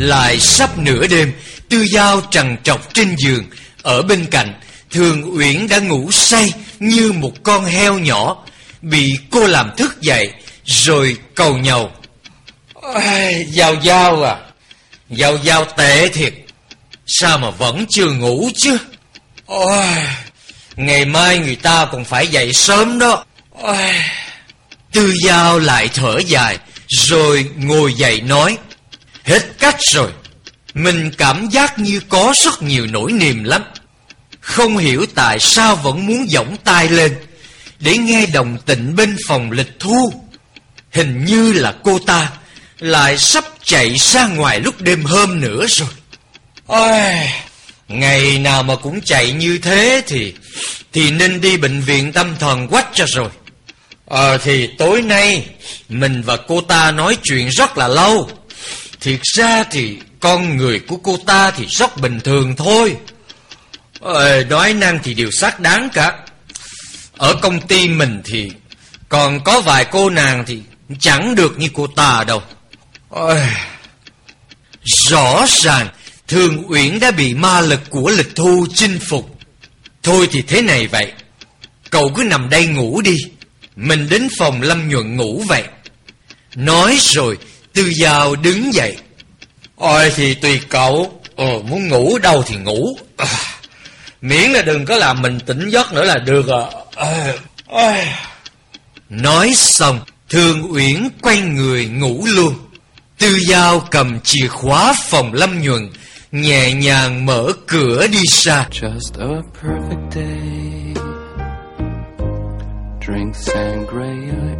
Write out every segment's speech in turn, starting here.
Lại sắp nửa đêm Tư Giao trằn trọc trên giường. Ở bên cạnh Thường Uyển đã ngủ say Như một con heo nhỏ Bị cô làm thức dậy Rồi cầu nhầu Giao Giao à? Giao Giao tệ thiệt. Sao mà vẫn chưa ngủ chứ? Ôi. Ngày mai người ta còn phải dậy sớm đó. Ôi. Tư Giao lại thở dài Rồi ngồi dậy nói Hết cách rồi. Mình cảm giác như có rất nhiều nỗi niềm lắm. Không hiểu tại sao vẫn muốn giỏng tay lên Để nghe đồng tịnh bên phòng lịch thu. Hình như là cô ta Lại sắp chạy ra ngoài lúc đêm hôm nữa rồi. Ôi, Ngày nào mà cũng chạy như thế thì Thì nên đi bệnh viện tâm thần quách cho rồi. Ờ thì tối nay Mình và cô ta nói chuyện rất là lâu. Thiệt ra thì con người của cô ta thì rất bình thường thôi. Ờ, Nói năng thì đều xác đáng cả. Ở công ty mình thì Còn có vài cô nàng thì Chẳng được như cô ta đâu. Ờ, rõ ràng Thường Uyển đã bị ma lực của lịch thu chinh phục. Thôi thì thế này vậy Cậu cứ nằm đây ngủ đi. Mình đến phòng Lâm Nhuận ngủ vậy. Nói rồi Tư Giao đứng dậy. Ôi thì tùy cậu. Ờ muốn ngủ đâu thì ngủ. À, Miễn là đừng có làm mình tỉnh giấc nữa là được à, à, à. Nói xong Thường Uyển quay người ngủ luôn. Tư Giao cầm chìa khóa phòng Lâm Nhuận Nhẹ nhàng mở cửa đi ra. Just a perfect day. Drink sangria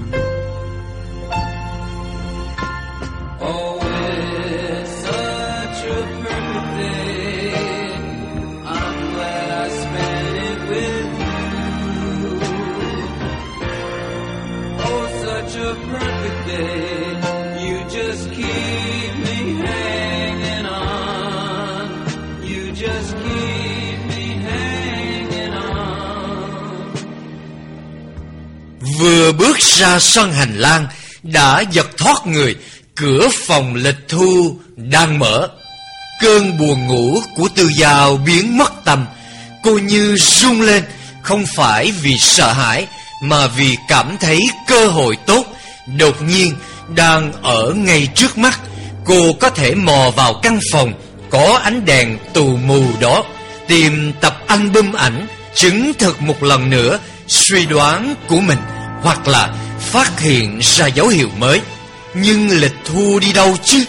Vừa bước ra sân hành lang, Đã giật thoát người. Cửa phòng lịch thu đang mở. Cơn buồn ngủ của tư giao biến mất tầm. Cô như rung lên, Không phải vì sợ hãi, Mà vì cảm thấy cơ hội tốt. Đột nhiên, đang ở ngay trước mắt, Cô có thể mò vào căn phòng, Có ánh đèn tù mù đó. Tìm tập album ảnh, Chứng thực một lần nữa Suy đoán của mình. Hoặc là phát hiện ra dấu hiệu mới. Nhưng lịch thu đi đâu chứ?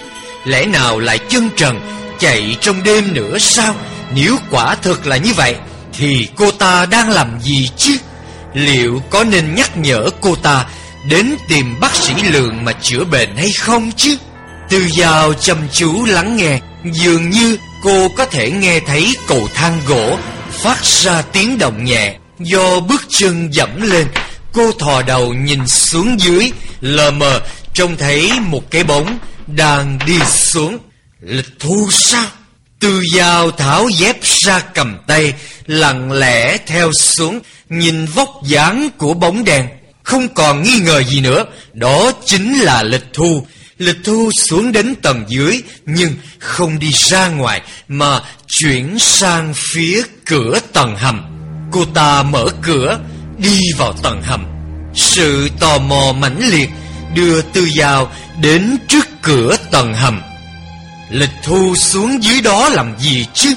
Lẽ nào lại chân trần Chạy trong đêm nữa sao? Nếu quả thực là như vậy, Thì cô ta đang làm gì chứ? Liệu có nên nhắc nhở cô ta Đến tìm bác sĩ lượng mà chữa bệnh hay không chứ? Từ giao chăm chú lắng nghe, Dường như cô có thể nghe thấy cầu thang gỗ Phát ra tiếng động nhẹ Do bước chân dẫm lên. Cô thò đầu nhìn xuống dưới, Lờ mờ, trông thấy một cái bóng Đang đi xuống. Lịch thu sao? Từ dao tháo dép ra cầm tay, Lặng lẽ theo xuống, Nhìn vóc dáng của bóng đèn. Không còn nghi ngờ gì nữa, Đó chính là lịch thu Lịch thu xuống đến tầng dưới, Nhưng không đi ra ngoài, Mà chuyển sang phía cửa tầng hầm. Cô ta mở cửa Đi vào tầng hầm. Sự tò mò mãnh liệt Đưa tư dao đến trước cửa tầng hầm. Lịch thu xuống dưới đó làm gì chứ?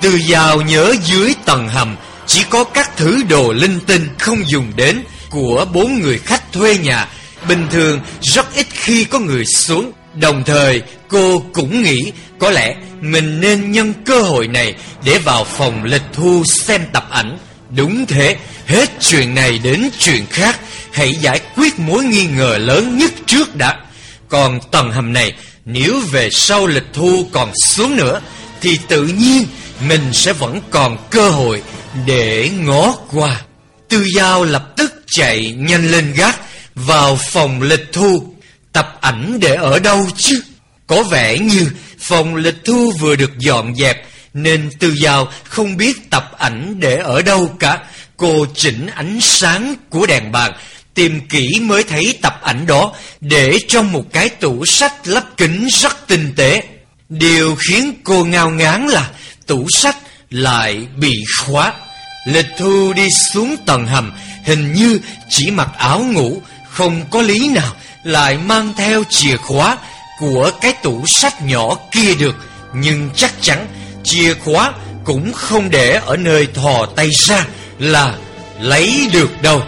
Tư giao nhớ dưới tầng hầm Chỉ có các thứ đồ linh tinh không dùng đến Của bốn người khách thuê nhà. Bình thường rất ít khi có người xuống. Đồng thời, cô cũng nghĩ Có lẽ mình nên nhân cơ hội này Để vào phòng lịch thu xem tập ảnh. Đúng thế, Hết chuyện này đến chuyện khác. Hãy giải quyết mối nghi ngờ lớn nhất trước đã. Còn tầng hầm này, Nếu về sau lịch thu còn xuống nữa, Thì tự nhiên mình sẽ vẫn còn cơ hội để ngó qua. Tư Giao lập tức chạy nhanh lên gác Vào phòng lịch thu. Tập ảnh để ở đâu chứ? Có vẻ như phòng lịch thu vừa được dọn dẹp nên Tư Giao không biết tập ảnh để ở đâu cả. Cô chỉnh ánh sáng của đèn bàn, Tìm kỹ mới thấy tập ảnh đó, Để trong một cái tủ sách lắp kính rất tinh tế. Điều khiến cô ngao ngán là Tủ sách lại bị khóa. Lịch thu đi xuống tầng hầm, Hình như chỉ mặc áo ngủ, Không có lý nào Lại mang theo chìa khóa Của cái tủ sách nhỏ kia được. Nhưng chắc chắn Chìa khóa cũng không để ở nơi thò tay ra Là lấy được đâu.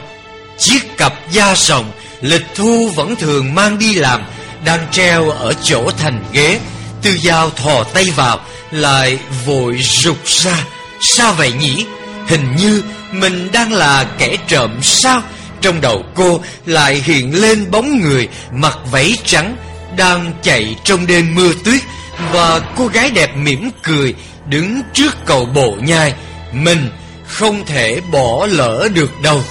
Chiếc cặp da rồng Lịch thu vẫn thường mang đi làm, Đang treo ở chỗ thành ghế. Tư dao thò tay vào, Lại vội rụt ra. Sao vậy nhỉ? Hình như mình đang là kẻ trộm sao? Trong đầu cô lại hiện lên bóng người, Mặc váy trắng, Đang chạy trong đêm mưa tuyết. Và cô gái đẹp mỉm cười Đứng trước cầu bộ nhai. Mình không thể bỏ lỡ được đâu.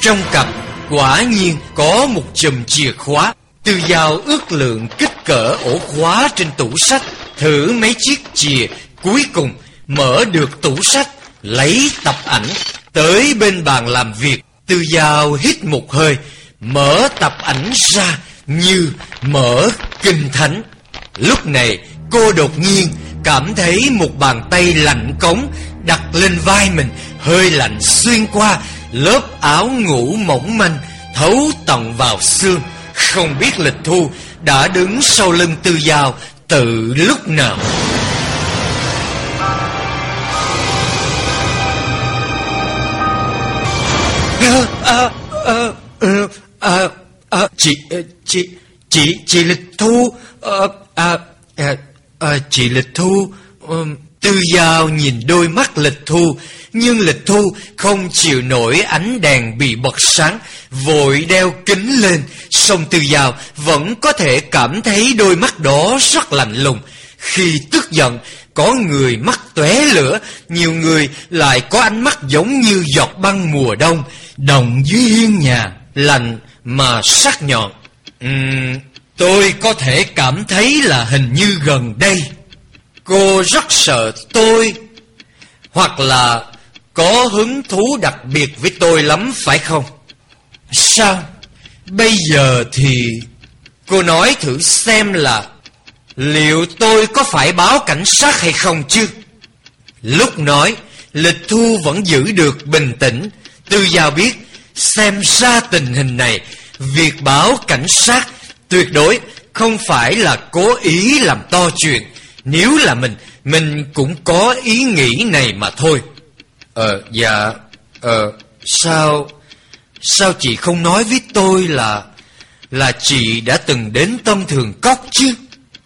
Trong cặp, quả nhiên có một chùm chìa khóa. Từ dao ước lượng kích cỡ ổ khóa trên tủ sách, Thử mấy chiếc chìa Cuối cùng, mở được tủ sách, Lấy tập ảnh, Tới bên bàn làm việc. Từ giao hít một hơi, Mở tập ảnh ra Như mở kinh thánh. Lúc này cô đột nhiên Cảm thấy một bàn tay lạnh cống Đặt lên vai mình Hơi lạnh xuyên qua Lớp áo ngủ mỏng manh Thấu tận vào xương. Không biết lịch thu Đã đứng sau lưng tư dao Từ lúc nào. À, à, à, à, à, chị chị chị chị lịch thu à, à, à, chị lịch thu um, tư giao nhìn đôi mắt lịch thu nhưng lịch thu không chịu nổi ánh đèn bị bật sáng vội đeo kính lên song tư giao vẫn có thể cảm thấy đôi mắt đó rất lạnh lùng. Khi tức giận có người mắt tóe lửa nhiều người lại có ánh mắt giống như giọt băng mùa đông đồng dưới hiên nhà lạnh mà sắc nhọn. Uhm, tôi có thể cảm thấy là hình như gần đây. Cô rất sợ tôi, hoặc là có hứng thú đặc biệt với tôi lắm, phải không? Sao? Bây giờ thì cô nói thử xem là liệu tôi có phải báo cảnh sát hay không chứ? Lúc nói, lịch thu vẫn giữ được bình tĩnh. Tư Giao biết, xem ra tình hình này, Việc báo cảnh sát tuyệt đối không phải là cố ý làm to chuyện Nếu là mình, mình cũng có ý nghĩ này mà thôi Ờ, dạ, ờ, sao, sao chị không nói với tôi là, là chị đã từng đến tâm thường cốc chứ?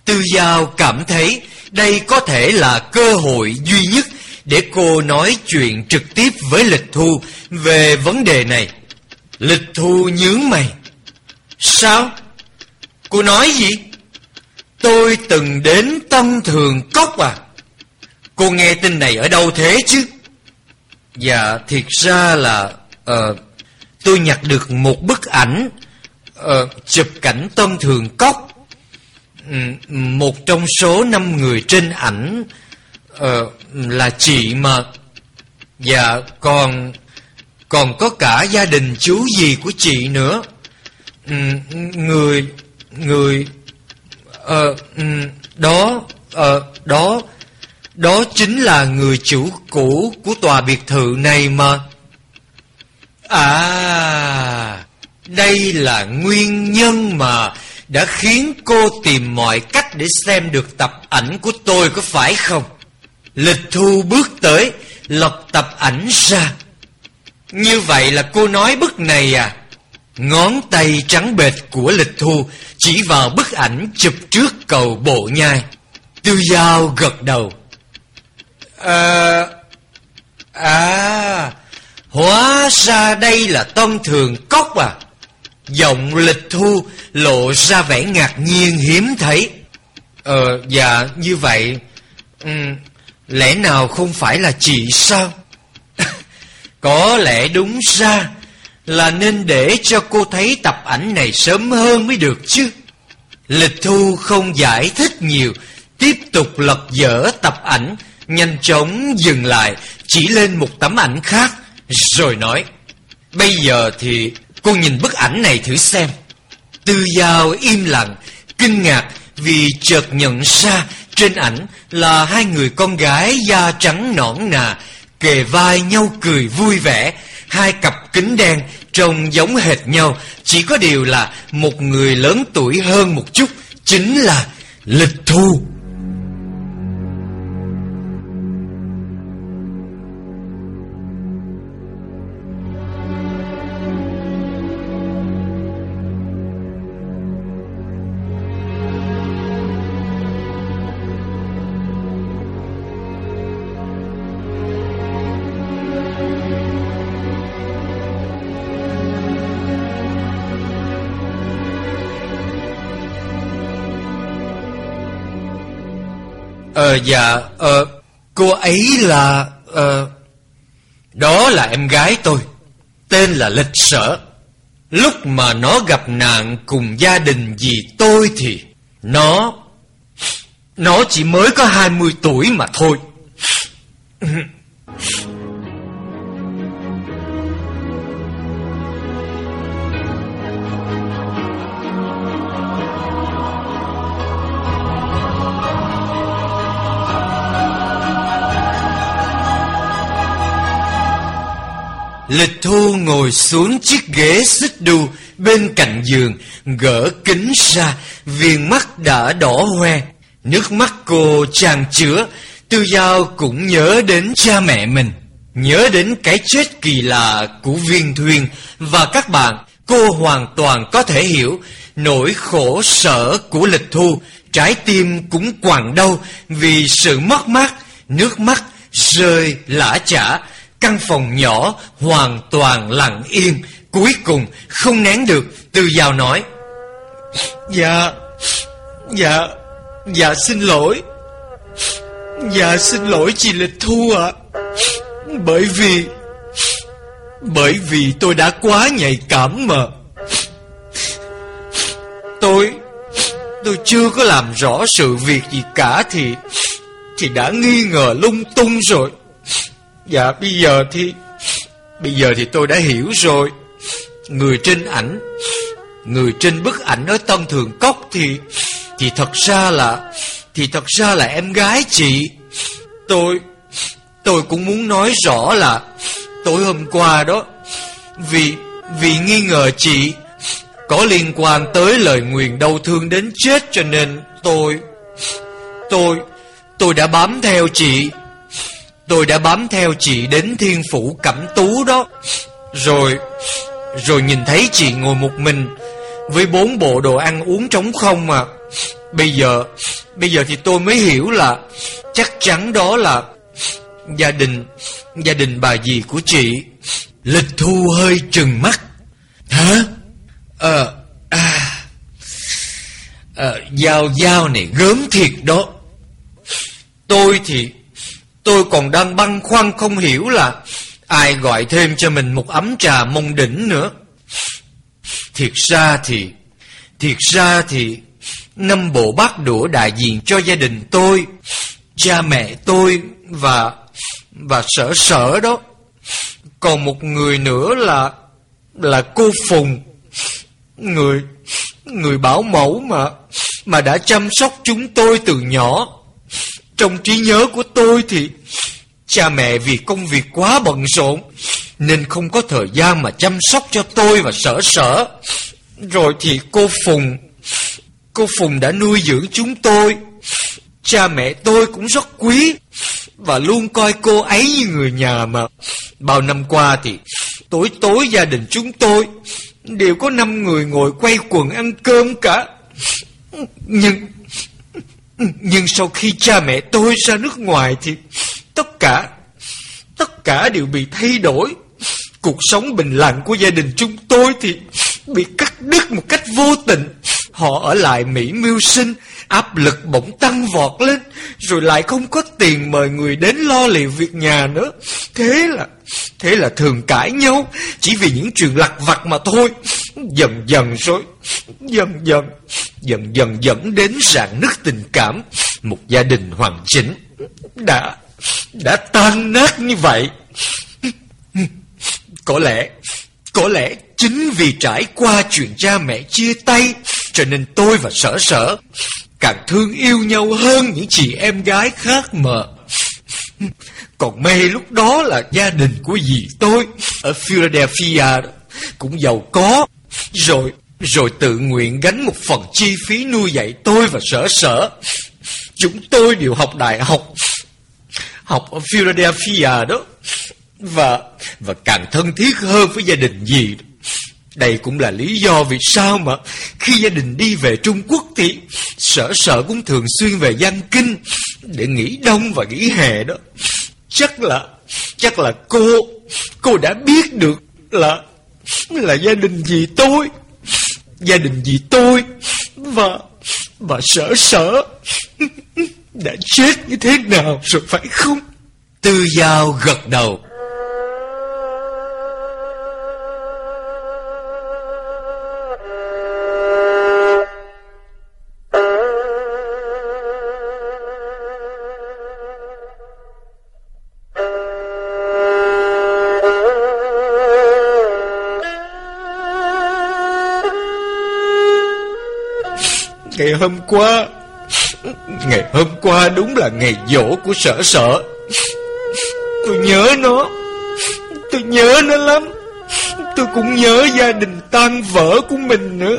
Tư Giao cảm thấy đây có thể là cơ hội duy nhất để cô nói chuyện trực tiếp với Lịch Thu về vấn đề này. Lịch Thu nhướng mày. Sao? Cô nói gì? Tôi từng đến Tân Thường Cốc à? Cô nghe tin này ở đâu thế chứ? Dạ, thiệt ra là... Uh, tôi nhặt được một bức ảnh uh, chụp cảnh Tân Thường Cốc. Um, một trong số năm người trên ảnh Ờ, là chị mà Dạ, còn Còn có cả gia đình chú gì của chị nữa ừ, Người Người Ờ, ừ, đó Ờ, đó Đó chính là người chủ cũ của tòa biệt thự này mà. À Đây là nguyên nhân mà Đã khiến cô tìm mọi cách để xem được tập ảnh của tôi có phải không? Lịch thu bước tới Lọc tập ảnh ra. Như vậy là cô nói bức này à? Ngón tay trắng bệt của lịch thu Chỉ vào bức ảnh chụp trước cầu bộ nhai. Tư Giao gật đầu. À À Hóa ra đây là tôn thường cốc à? Giọng lịch thu lộ ra vẻ ngạc nhiên hiếm thấy. Ờ, dạ, như vậy, um, lẽ nào không phải là chị sao? Có lẽ đúng ra là nên để cho cô thấy tập ảnh này sớm hơn mới được chứ. Lịch thu không giải thích nhiều, tiếp tục lật dở tập ảnh, nhanh chóng dừng lại, chỉ lên một tấm ảnh khác, rồi nói, bây giờ thì cô nhìn bức ảnh này thử xem. Tư Giao im lặng, kinh ngạc vì chợt nhận ra trên ảnh là hai người con gái da trắng nõn nà, kề vai nhau cười vui vẻ, hai cặp kính đen trông giống hệt nhau, chỉ có điều là một người lớn tuổi hơn một chút, chính là Lịch Thu. Dạ ờ Cô ấy là ờ Đó là em gái tôi, Tên là Lịch Sở. Lúc mà nó gặp nạn cùng gia đình dì tôi thì Nó Nó chỉ mới có 20 tuổi mà thôi. Lịch Thu ngồi xuống chiếc ghế xích đu bên cạnh giường, gỡ kính ra, viền mắt đã đỏ hoe. Nước mắt cô tràn chứa, Tư Giao cũng nhớ đến cha mẹ mình, nhớ đến cái chết kỳ lạ của viên thuyền và các bạn. Cô hoàn toàn có thể hiểu nỗi khổ sở của Lịch Thu, trái tim cũng quặn đau vì sự mất mát, nước mắt rơi lã chả Căn phòng nhỏ, hoàn toàn lặng yên. Cuối cùng, không nén được, Từ Giao nói Dạ Dạ Dạ xin lỗi. Dạ xin lỗi chị Lịch Thu ạ. Bởi vì Bởi vì tôi đã quá nhạy cảm mà. Tôi Tôi chưa có làm rõ sự việc gì cả Thì Thì đã nghi ngờ lung tung rồi. Dạ bây giờ thì, Bây giờ thì tôi đã hiểu rồi. Người trên ảnh, Người trên bức ảnh ở Tân Thường Cốc thì Thì thật ra là, Thì thật ra là em gái chị. Tôi Tôi cũng muốn nói rõ là Tối hôm qua đó, Vì Vì nghi ngờ chị, Có liên quan tới lời nguyền đau thương đến chết cho nên tôi Tôi Tôi đã bám theo chị. Tôi đã bám theo chị đến thiên phủ cẩm tú đó. Rồi Rồi nhìn thấy chị ngồi một mình Với bốn bộ đồ ăn uống trống không mà Bây giờ Bây giờ thì tôi mới hiểu là Chắc chắn đó là Gia đình Gia đình bà dì của chị. Lịch thu hơi trừng mắt. Hả? Ờ à, à, Giao giao này gớm thiệt đó. Tôi thì Tôi còn đang băn khoăn không hiểu là Ai gọi thêm cho mình một ấm trà mông đỉnh nữa. Thiệt ra thì, Thiệt ra thì, Năm bộ bát đũa đại diện cho gia đình tôi, Cha mẹ tôi Và Và sở sở đó. Còn một người nữa là Là cô Phùng, Người Người bảo mẫu mà Mà đã chăm sóc chúng tôi từ nhỏ trong trí nhớ của tôi thì Cha mẹ vì công việc quá bận rộn Nên không có thời gian mà chăm sóc cho tôi và sở sở. Rồi thì cô Phùng Cô Phùng đã nuôi dưỡng chúng tôi. Cha mẹ tôi cũng rất quý Và luôn coi cô ấy như người nhà mà. Bao năm qua thì Tối tối gia đình chúng tôi Đều có năm người ngồi quay quần ăn cơm cả. Nhưng nhưng sau khi cha mẹ tôi ra nước ngoài thì tất cả, tất cả đều bị thay đổi. Cuộc sống bình lặng của gia đình chúng tôi thì bị cắt đứt một cách vô tình. Họ ở lại Mỹ mưu sinh, Áp lực bỗng tăng vọt lên Rồi lại không có tiền mời người đến lo liệu việc nhà nữa Thế là Thế là thường cãi nhau, Chỉ vì những chuyện lặt vặt mà thôi. Dần dần rồi, Dần dần Dần dần dẫn đến rạn nứt tình cảm. Một gia đình hoàn chỉnh Đã Đã tan nát như vậy. Có lẽ Có lẽ chính vì trải qua chuyện cha mẹ chia tay, Cho nên tôi và sở sở Càng thương yêu nhau hơn những chị em gái khác mà. Còn may lúc đó là gia đình của dì tôi. Ở Philadelphia đó, Cũng giàu có. Rồi Rồi tự nguyện gánh một phần chi phí nuôi dạy tôi và sở sở. Chúng tôi đều học đại học. Học ở Philadelphia đó. Và Và càng thân thiết hơn với gia đình dì. Đây cũng là lý do vì sao mà khi gia đình đi về Trung Quốc thì sở sở cũng thường xuyên về Giang Kinh để nghỉ đông và nghỉ hè đó. Chắc là, chắc là cô, cô đã biết được là, là gia đình gì tôi, gia đình gì tôi và, và sở sở đã chết như thế nào rồi phải không? Tư Giao gật đầu. Ngày hôm qua, Ngày hôm qua đúng là ngày dỗ của sở sở. Tôi nhớ nó, Tôi nhớ nó lắm. Tôi cũng nhớ gia đình tan vỡ của mình nữa.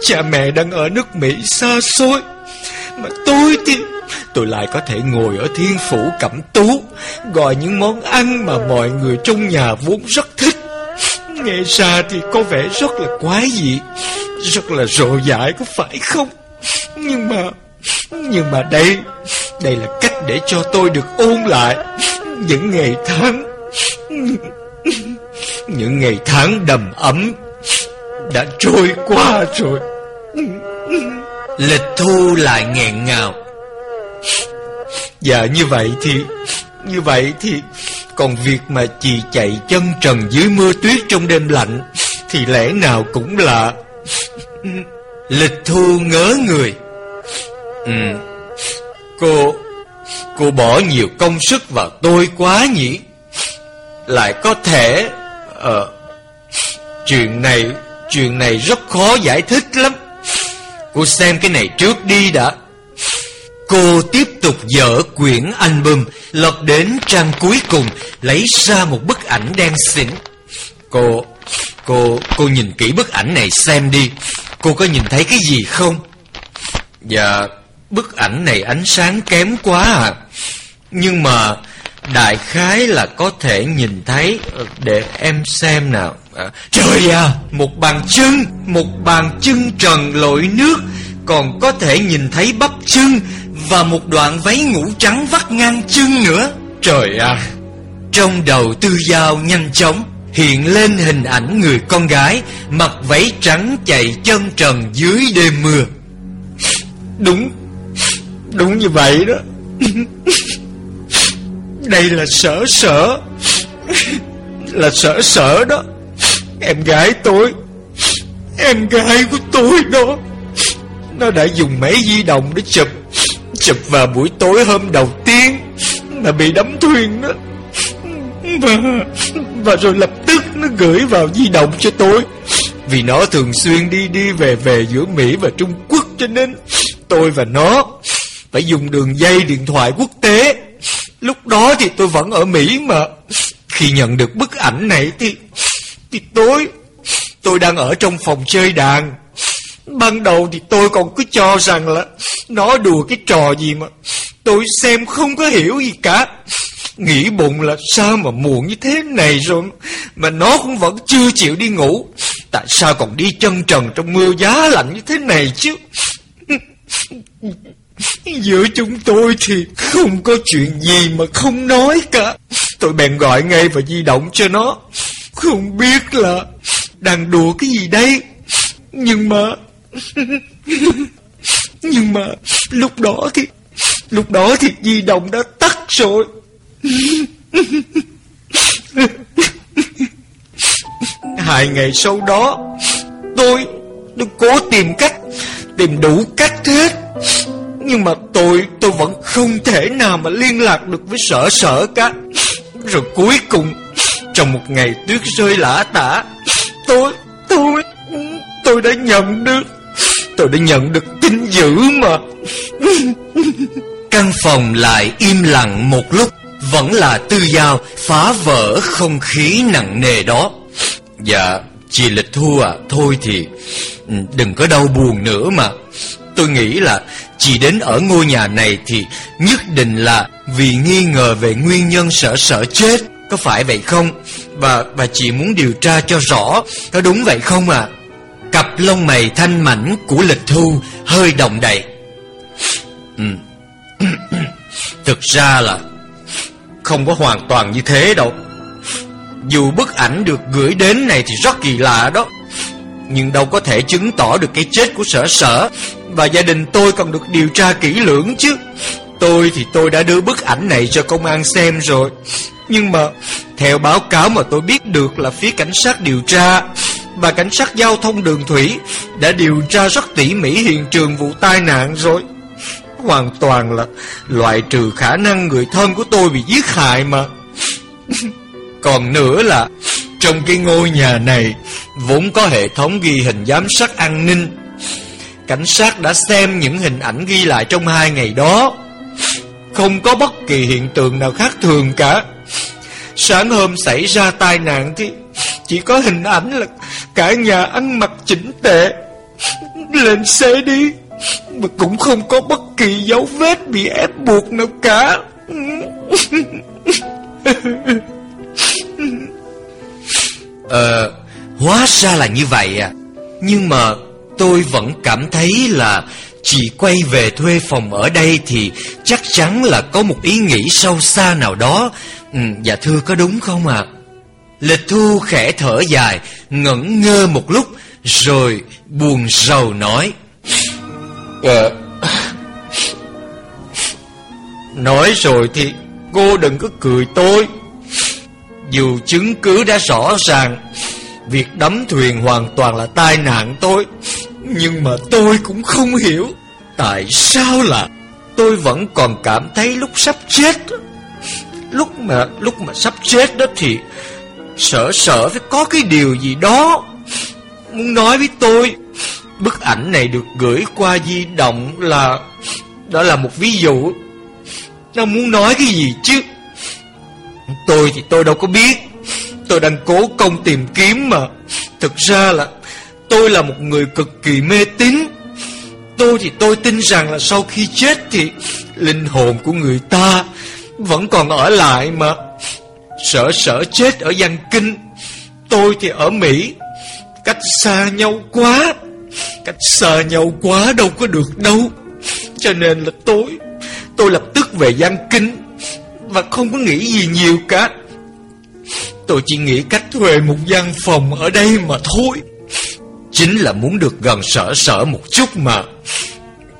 Cha mẹ đang ở nước Mỹ xa xôi. Mà tôi thì, Tôi lại có thể ngồi ở thiên phủ cẩm tú, Gọi những món ăn mà mọi người trong nhà vốn rất thích. Nghe xa thì có vẻ rất là quái dị. Rất là rộ dại có phải không? Nhưng mà Nhưng mà đây Đây là cách để cho tôi được ôn lại Những ngày tháng, Những ngày tháng đầm ấm Đã trôi qua rồi. Lịch thu lại nghẹn ngào. Dạ như vậy thì, Như vậy thì Còn việc mà chị chạy chân trần dưới mưa tuyết trong đêm lạnh Thì lẽ nào cũng là Lịch thu ngớ người. Ừ. Cô Cô bỏ nhiều công sức vào tôi quá nhỉ? Lại có thể Ờ Chuyện này Chuyện này rất khó giải thích lắm. Cô xem cái này trước đi đã. Cô tiếp tục dở quyển album, Lật đến trang cuối cùng, Lấy ra một bức ảnh đen xỉn. Cô Cô Cô nhìn kỹ bức ảnh này xem đi. Cô có nhìn thấy cái gì không? Dạ Bức ảnh này ánh sáng kém quá à. Nhưng mà Đại khái là có thể nhìn thấy ờ, Để em xem nào. À, Trời à Một bàn chân Một bàn chân trần lội nước Còn có thể nhìn thấy bắp chân Và một đoạn váy ngủ trắng vắt ngang chân nữa. Trời à Trong đầu tư dao nhanh chóng. Hiện lên hình ảnh người con gái, Mặc váy trắng chạy chân trần dưới đêm mưa. Đúng. Đúng như vậy đó. Đây là sở sở. Là sở sở đó. Em gái tôi. Em gái của tôi đó. Nó đã dùng máy di động để chụp. Chụp vào buổi tối hôm đầu tiên Mà bị đắm thuyền đó. Và Và rồi lập tức nó gửi vào di động cho tôi. Vì nó thường xuyên đi đi về về giữa Mỹ và Trung Quốc Cho nên tôi và nó Phải dùng đường dây điện thoại quốc tế. Lúc đó thì tôi vẫn ở Mỹ mà Khi nhận được bức ảnh này thì Thì tôi Tôi đang ở trong phòng chơi đàn. Ban đầu thì tôi còn cứ cho rằng là Nó đùa cái trò gì mà Tôi xem không có hiểu gì cả. Nghĩ bụng là sao mà muộn như thế này rồi? Mà nó cũng vẫn chưa chịu đi ngủ. Tại sao còn đi chân trần trong mưa giá lạnh như thế này chứ? Giữa chúng tôi thì không có chuyện gì mà không nói cả. Tôi bèn gọi ngay vào di động cho nó. Không biết là đang đùa cái gì đây. Nhưng mà Nhưng mà lúc đó thì, Lúc đó thì di động đã tắt rồi. Hai ngày sau đó, Tôi Tôi cố tìm cách, Tìm đủ cách hết. Nhưng mà tôi Tôi vẫn không thể nào mà liên lạc được với sở sở cả. Rồi cuối cùng, Trong một ngày tuyết rơi lã tả, Tôi Tôi Tôi đã nhận được, Tôi đã nhận được tin dữ mà. Căn phòng lại im lặng một lúc. Vẫn là tư giao phá vỡ không khí nặng nề đó. Dạ Chị Lịch Thu à Thôi thì ừ, Đừng có đau buồn nữa mà. Tôi nghĩ là Chị đến ở ngôi nhà này thì Nhất định là Vì nghi ngờ về nguyên nhân sợ sợ chết Có phải vậy không? Và, và chị muốn điều tra cho rõ Có đúng vậy không à Cặp lông mày thanh mảnh của Lịch Thu Hơi động đậy. Ừ. Thực ra là không có hoàn toàn như thế đâu. Dù bức ảnh được gửi đến này thì rất kỳ lạ đó. Nhưng đâu có thể chứng tỏ được cái chết của sở sở. Và gia đình tôi còn được điều tra kỹ lưỡng chứ. Tôi thì tôi đã đưa bức ảnh này cho công an xem rồi. Nhưng mà, Theo báo cáo mà tôi biết được là phía cảnh sát điều tra Và cảnh sát giao thông đường thủy Đã điều tra rất tỉ mỉ hiện trường vụ tai nạn rồi hoàn toàn là loại trừ khả năng người thân của tôi bị giết hại mà. Còn nữa là trong cái ngôi nhà này vốn có hệ thống ghi hình giám sát an ninh. Cảnh sát đã xem những hình ảnh ghi lại trong hai ngày đó. Không có bất kỳ hiện tượng nào khác thường cả. Sáng hôm xảy ra tai nạn thì chỉ có hình ảnh là cả nhà ăn mặc chỉnh tệ. Lên xe đi. Mà cũng không có bất kỳ dấu vết bị ép buộc nào cả. Ờ Hóa ra là như vậy à. Nhưng mà tôi vẫn cảm thấy là Chị quay về thuê phòng ở đây Thì chắc chắn là có một ý nghĩ sâu xa nào đó. Ừ, Dạ thưa có đúng không ạ? À? Lịch thu khẽ thở dài Ngẩn ngơ một lúc Rồi buồn rầu nói à. Nói rồi thì cô đừng có cười tôi. Dù chứng cứ đã rõ ràng, Việc đắm thuyền hoàn toàn là tai nạn tôi. Nhưng mà tôi cũng không hiểu Tại sao là Tôi vẫn còn cảm thấy lúc sắp chết. Lúc mà lúc mà sắp chết đó thì Sợ sợ phải có cái điều gì đó Muốn nói với tôi. Bức ảnh này được gửi qua di động là, Đó là một ví dụ. Nó muốn nói cái gì chứ? Tôi thì tôi đâu có biết. Tôi đang cố công tìm kiếm mà. Thực ra là Tôi là một người cực kỳ mê tín. Tôi thì tôi tin rằng là sau khi chết thì Linh hồn của người ta Vẫn còn ở lại mà. Sợ sợ chết ở Giang Kinh. Tôi thì ở Mỹ. Cách xa nhau quá. Cách xa nhau quá đâu có được đâu. Cho nên là tối Tôi lập tức về Giang Kinh Và không có nghĩ gì nhiều cả. Tôi chỉ nghĩ cách thuê một gian phòng ở đây mà thôi. Chính là muốn được gần sở sở một chút mà.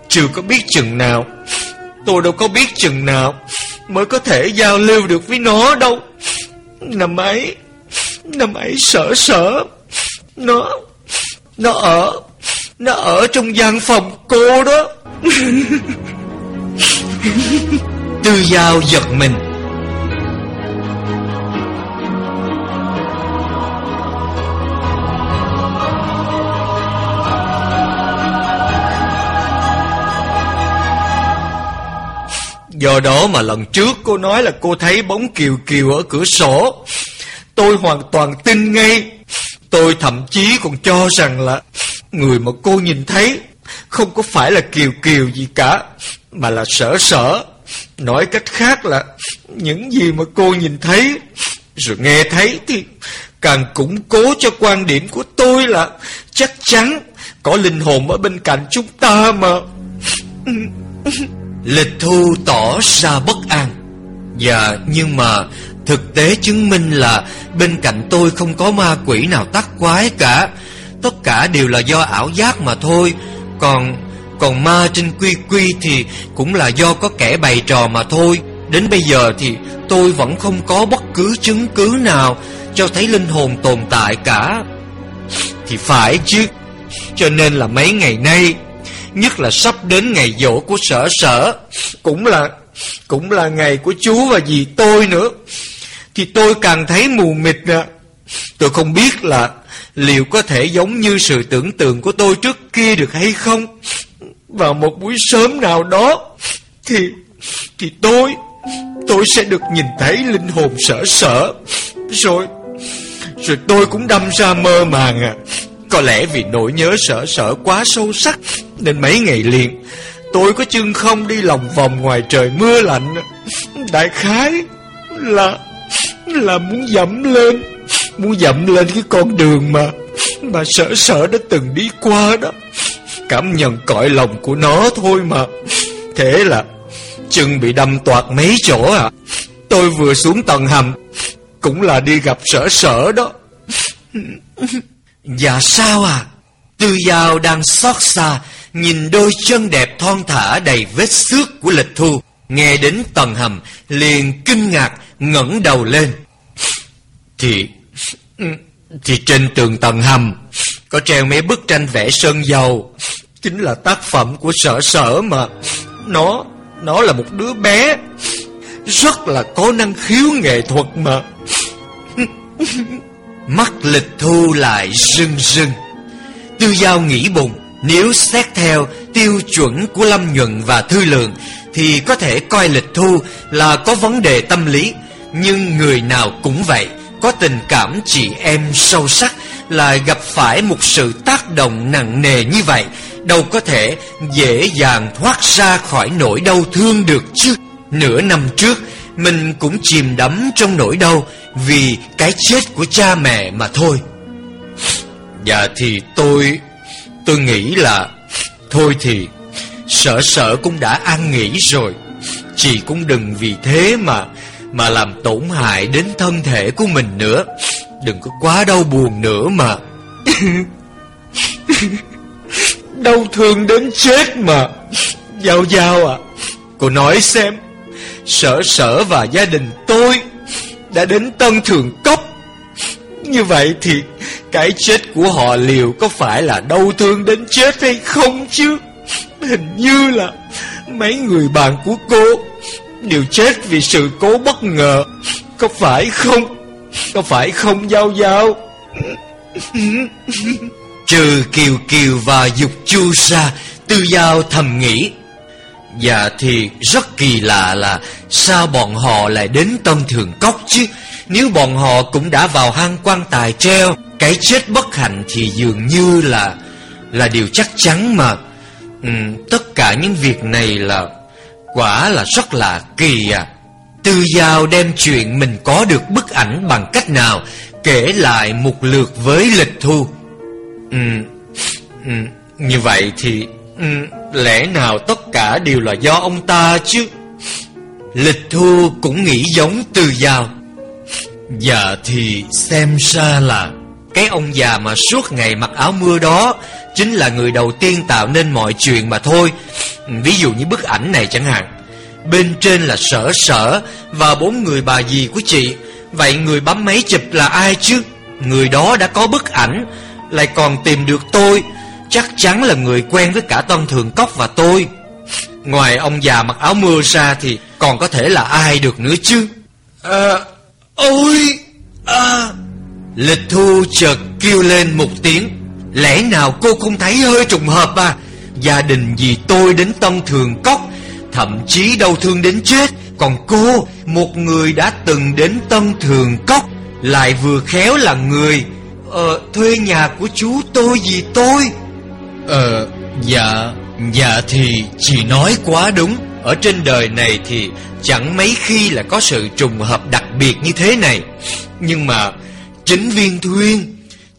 Chưa có biết chừng nào, Tôi đâu có biết chừng nào Mới có thể giao lưu được với nó đâu. Năm ấy Năm ấy sở sở, Nó Nó ở nó ở trong gian phòng cô đó. Tư Giao giật mình. Do đó mà lần trước cô nói là cô thấy bóng Kiều Kiều ở cửa sổ. Tôi hoàn toàn tin ngay. Tôi thậm chí còn cho rằng là Người mà cô nhìn thấy Không có phải là Kiều Kiều gì cả, Mà là sở sở. Nói cách khác là Những gì mà cô nhìn thấy Rồi nghe thấy thì Càng củng cố cho quan điểm của tôi là Chắc chắn Có linh hồn ở bên cạnh chúng ta mà. Lịch thu tỏ ra bất an. Dạ nhưng mà Thực tế chứng minh là Bên cạnh tôi không có ma quỷ nào tắc quái cả. Tất cả đều là do ảo giác mà thôi. Còn còn ma trên quy quy thì cũng là do có kẻ bày trò mà thôi. Đến bây giờ thì tôi vẫn không có bất cứ chứng cứ nào Cho thấy linh hồn tồn tại cả. Thì phải chứ. Cho nên là mấy ngày nay, Nhất là sắp đến ngày dỗ của sở sở, Cũng là Cũng là ngày của chú và dì tôi nữa, Thì tôi càng thấy mù mịt à Tôi không biết là Liệu có thể giống như sự tưởng tượng của tôi trước kia được hay không? Vào một buổi sớm nào đó, Thì Thì tôi Tôi sẽ được nhìn thấy linh hồn sở sở. Rồi Rồi tôi cũng đâm ra mơ màng à. Có lẽ vì nỗi nhớ sở sở quá sâu sắc, Nên mấy ngày liền, Tôi có chân không đi lòng vòng ngoài trời mưa lạnh. Đại khái Là Là muốn dẫm lên. Muốn dẫm lên cái con đường mà Mà sở sở đã từng đi qua đó. Cảm nhận cõi lòng của nó thôi mà. Thế là Chân bị đâm toạc mấy chỗ à. Tôi vừa xuống tầng hầm, Cũng là đi gặp sở sở đó. Dạ sao à? Tư Giao đang xót xa, Nhìn đôi chân đẹp thon thả đầy vết xước của lịch thu. Nghe đến tầng hầm, Liền kinh ngạc, ngẩng đầu lên. Thì thì trên tường tầng hầm, Có treo mấy bức tranh vẽ sơn dầu. Chính là tác phẩm của sở sở mà. Nó Nó là một đứa bé. Rất là có năng khiếu nghệ thuật mà. Mắt lịch thu lại rưng rưng. Tư Giao nghĩ bụng, Nếu xét theo tiêu chuẩn của Lâm Nhuận và Thư Lượng, Thì có thể coi lịch thu là có vấn đề tâm lý. Nhưng người nào cũng vậy có tình cảm chị em sâu sắc lại gặp phải một sự tác động nặng nề như vậy, Đâu có thể dễ dàng thoát ra khỏi nỗi đau thương được chứ. Nửa năm trước, Mình cũng chìm đắm trong nỗi đau Vì cái chết của cha mẹ mà thôi. Dạ thì tôi Tôi nghĩ là Thôi thì Sợ sợ cũng đã an nghỉ rồi. Chị cũng đừng vì thế mà mà làm tổn hại đến thân thể của mình nữa. Đừng có quá đau buồn nữa mà. Đau thương đến chết mà. Giao giao à. Cô nói xem, Sở sở và gia đình tôi Đã đến Tân Thường Cốc. Như vậy thì Cái chết của họ liệu Có phải là đau thương đến chết hay không chứ? Hình như là Mấy người bạn của cô Đều chết vì sự cố bất ngờ. Có phải không? Có phải không Giao Giao? Trừ Kiều Kiều và Dục Chu sa Tư Giao thầm nghĩ. Dạ thì rất kỳ lạ là Sao bọn họ lại đến tâm Thường Cốc chứ? Nếu bọn họ cũng đã vào hang quan tài treo Cái chết bất hạnh thì dường như là Là điều chắc chắn mà. Ừ, Tất cả những việc này là Quả là rất là kỳ à. Tư Giao đem chuyện mình có được bức ảnh bằng cách nào Kể lại một lượt với lịch thu? Ừ, ừ, Như vậy thì ừ, Lẽ nào tất cả đều là do ông ta chứ? Lịch thu cũng nghĩ giống Tư Giao. Dạ thì xem ra là Cái ông già mà suốt ngày mặc áo mưa đó Chính là người đầu tiên tạo nên mọi chuyện mà thôi. Ví dụ như bức ảnh này chẳng hạn. Bên trên là sở sở Và bốn người bà dì của chị. Vậy người bấm máy chụp là ai chứ? Người đó đã có bức ảnh Lại còn tìm được tôi. Chắc chắn là người quen với cả Tân Thường Cốc và tôi. Ngoài ông già mặc áo mưa ra Thì còn có thể là ai được nữa chứ? À Ôi À. Lịch thu chợt kêu lên một tiếng Lẽ nào cô không thấy hơi trùng hợp à? Gia đình vì tôi đến Tân Thường Cốc, Thậm chí đau thương đến chết. Còn cô, Một người đã từng đến Tân Thường Cốc, Lại vừa khéo là người. Ờ thuê nhà của chú tôi vì tôi. Ờ dạ Dạ thì chị nói quá đúng. Ở trên đời này thì Chẳng mấy khi là có sự trùng hợp đặc biệt như thế này. Nhưng mà Chính viên Thuyên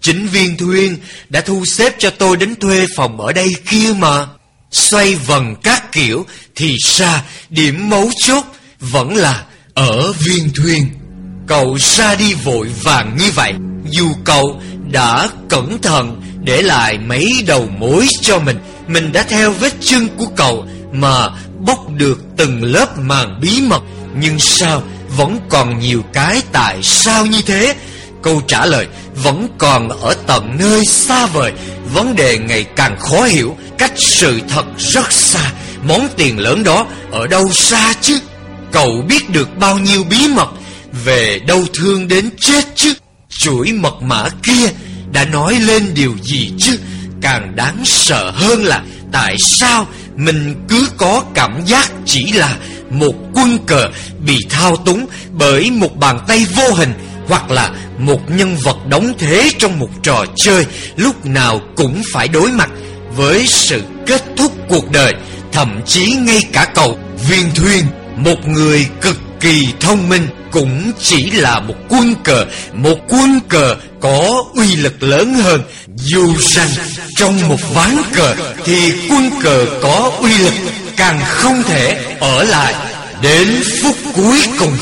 Chính viên Thuyên đã thu xếp cho tôi đến thuê phòng ở đây kia mà. Xoay vần các kiểu Thì ra điểm mấu chốt Vẫn là ở viên Thuyên Cậu ra đi vội vàng như vậy, Dù cậu đã cẩn thận Để lại mấy đầu mối cho mình Mình đã theo vết chân của cậu Mà bóc được từng lớp màn bí mật, Nhưng sao vẫn còn nhiều cái tại sao như thế? Câu trả lời vẫn còn ở tận nơi xa vời. Vấn đề ngày càng khó hiểu, Cách sự thật rất xa. Món tiền lớn đó ở đâu xa chứ? Cậu biết được bao nhiêu bí mật Về đau thương đến chết chứ? Chuỗi mật mã kia đã nói lên điều gì chứ? Càng đáng sợ hơn là Tại sao mình cứ có cảm giác chỉ là Một quân cờ bị thao túng Bởi một bàn tay vô hình hoặc là một nhân vật đóng thế trong một trò chơi, Lúc nào cũng phải đối mặt Với sự kết thúc cuộc đời. Thậm chí ngay cả cậu Viên Thuyên, Một người cực kỳ thông minh, Cũng chỉ là một quân cờ, Một quân cờ có uy lực lớn hơn. Dù rằng trong một ván cờ Thì quân cờ có uy lực Càng không thể ở lại. Đến phút cuối cùng.